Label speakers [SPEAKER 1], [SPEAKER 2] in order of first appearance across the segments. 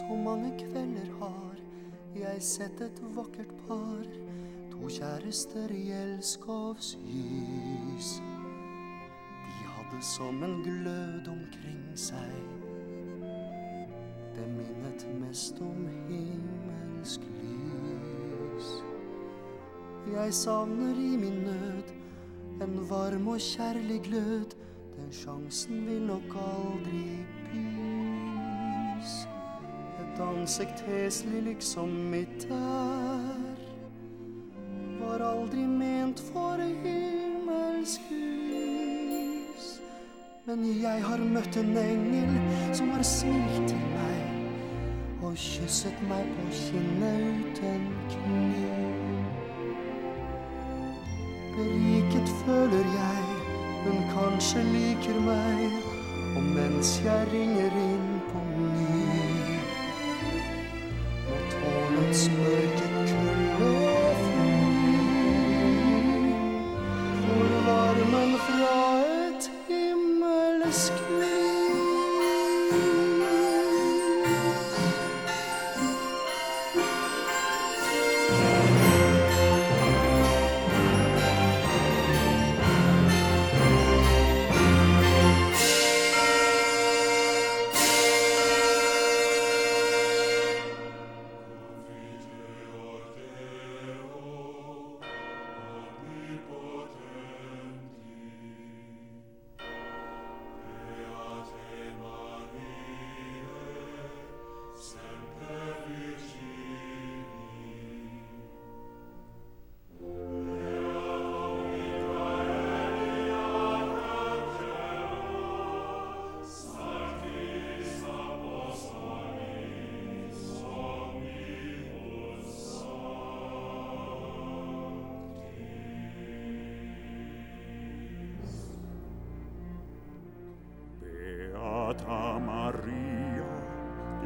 [SPEAKER 1] Så mange kvelder har jeg sett et vakkert par, to kjærester i elskovslys. De hadde som en glød omkring seg, det minnet mest om himmelsk lys. Jeg savner i min nød en varm og kjærlig glød, den sjansen vil nok aldri bys. Ansikt heslig liksom mitt er, var aldri ment for himmelsk hus. Men jeg har møtt en engel som har smilt til meg og kysset meg på kinnet uten knus. Beriket føler jeg hun kanskje liker meg, og mens jeg ringer inn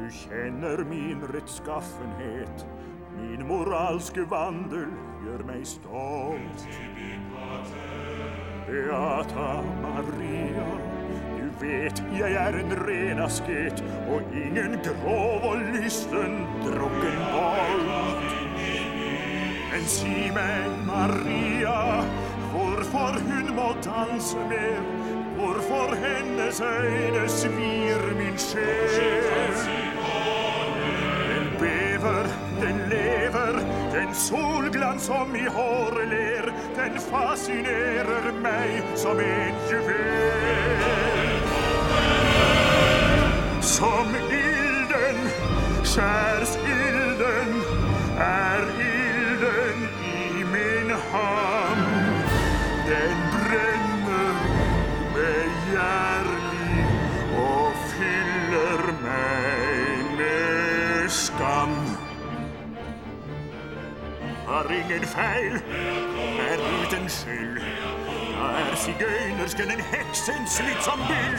[SPEAKER 2] du kjenner min rettskaffenhet. Min moralske vandel gjør meg stolt. Beata Maria, du vet jeg er en ren asket og ingen grov og lysten drukken bolt. Men si meg, Maria, hvorfor hun må danse mer, hvorfor hennes øyne svir min sjel. Den bever, den lever, den solglans som i håret ler, den fascinerer meg som en juvel. Som ilden, skjærsilden, er ilden i min ham. Den skam. Har ingen feil, er uten skyld. Da er sigøynersken en heks, en smittsom byll.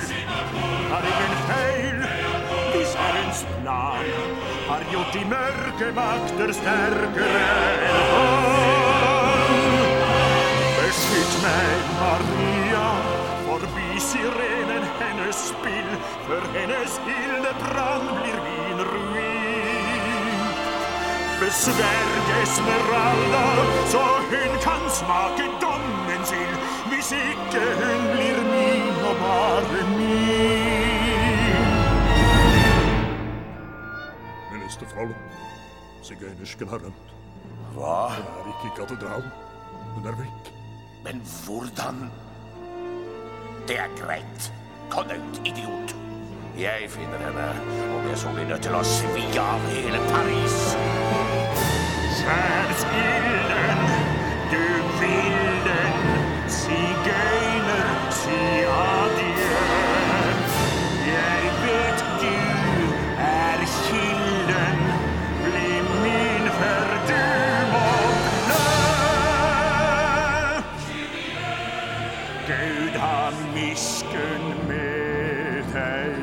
[SPEAKER 2] Har ingen feil, hvis Herrens plan har gjort de mørke makter sterkere enn han. Beskytt meg, Maria, forbi sirenen hennes spill, for hennes ildebrann blir min ruin. Besverg Esmeralda, så hun kan smake dommen sin, hvis ikke hun blir min og bare min.
[SPEAKER 3] Minister Frollo, sigøynersken har rømt.
[SPEAKER 4] Hva?
[SPEAKER 3] Hun er ikke i katedralen. Hun er vekk.
[SPEAKER 4] Men hvordan? Det er greit. Kom idiot. Jeg finner henne, om jeg så blir nødt til å svi av hele Paris.
[SPEAKER 2] Gud har miskunn med deg.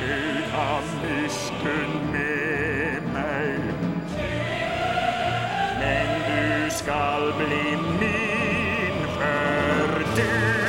[SPEAKER 2] Gud har miskunn med meg. Men du skal bli min før du